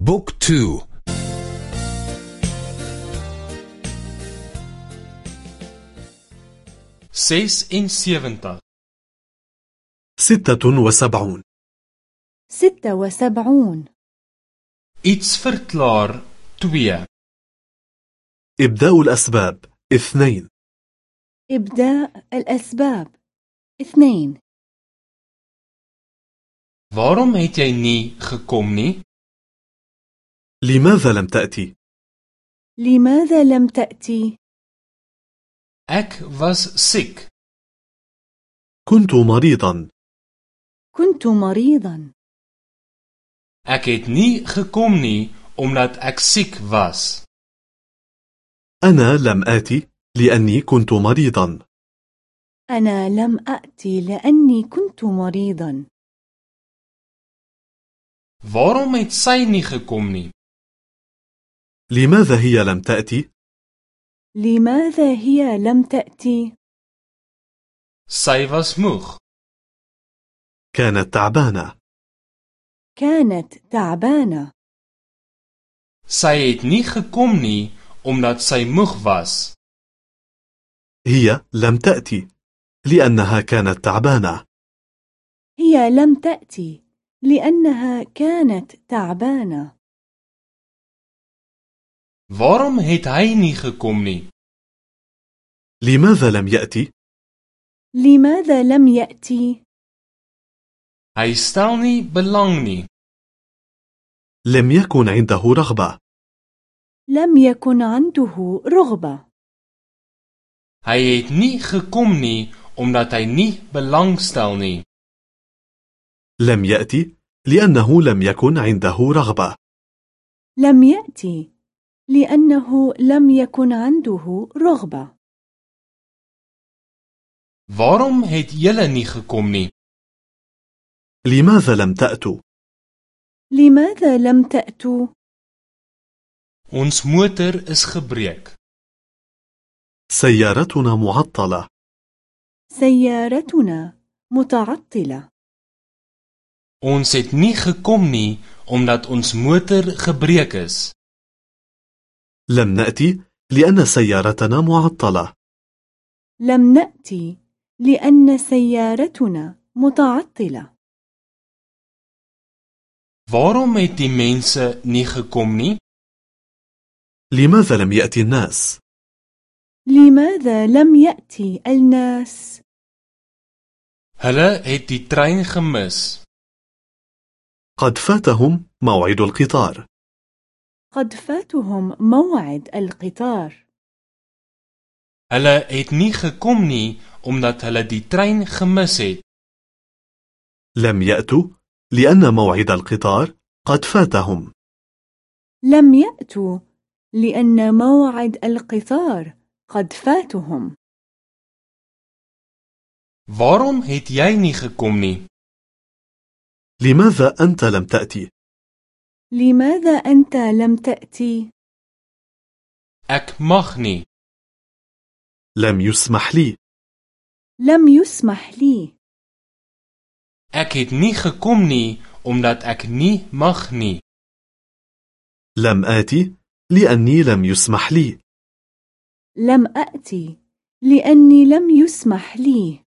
Boek twee. Ses en sewentig. ستة وسبعون. ستة وسبعون. iets verklaar twee إبداء الأسباب اثنين. إبداء الأسباب اثنين. Waarom het jy nie gekom nie? لماذا لم تأتي؟ لماذا لم تأتي؟ Ek was siek. كنت مريضا كنت مريضا Ek het nie gekom nie omdat ek siek was. أنا لم آتي لأني كنت مريضا أنا لم أأتي لأني كنت مريضا Waarom het sy nie gekom nie? لماذا هي لم تأتي؟ لماذا هي لم تأتي؟ Sy was moeg. كانت تعبانة كانت تعبانة Sy het nie gekom nie omdat sy moeg was. هي لم تأتي لأنها كانت تعبانة هي لم تأتي لأنها كانت تعبانة Waarom het hy nie gekom لماذا لم يأتي؟ لماذا لم يأتي؟ هاي ستالني بلانني لم يكن عنده رغبة. لم يكن عنده رغبة. هاي ني خكمني امدات هاي ني لم يأتي لأنه لم يكن عنده رغبة. لم يأتي لأنه لم يكن عنده رغبة Waarom het julle nie gekom nie? لماذا لم تأتوا؟ لماذا لم تأتوا؟ Ons motor is gebreek. سيارتنا معطلة سيارتنا متعطلة Ons het nie gekom nie omdat ons motor gebreek is. لم نأتي لأن سيارتنا معطلة لم نأتي لأن سيارتنا متعطلة Waarom het die mense nie gekom nie? لماذا لم يأتي الناس؟ لماذا لم يأتي الناس؟ Hulle het die trein gemis. قد فاتهم موعد القطار قد فاتهم موعد القطار Hulle het nie gekom nie omdat hulle die trein gemis het. لم يأتوا لأن موعد القطار قد فاتهم لم يأتوا لأن موعد القطار قد فاتهم Waarom het jy nie gekom nie? لماذا أنت لم تأتي؟ لماذا أنت لم تأتي؟ Nie. لم يسمح لي لم يسمح لي Ek het nie gekom nie omdat ek nie mag nie. لم آتي لأني لم يسمح لي لم أأتي لأني لم يسمح لي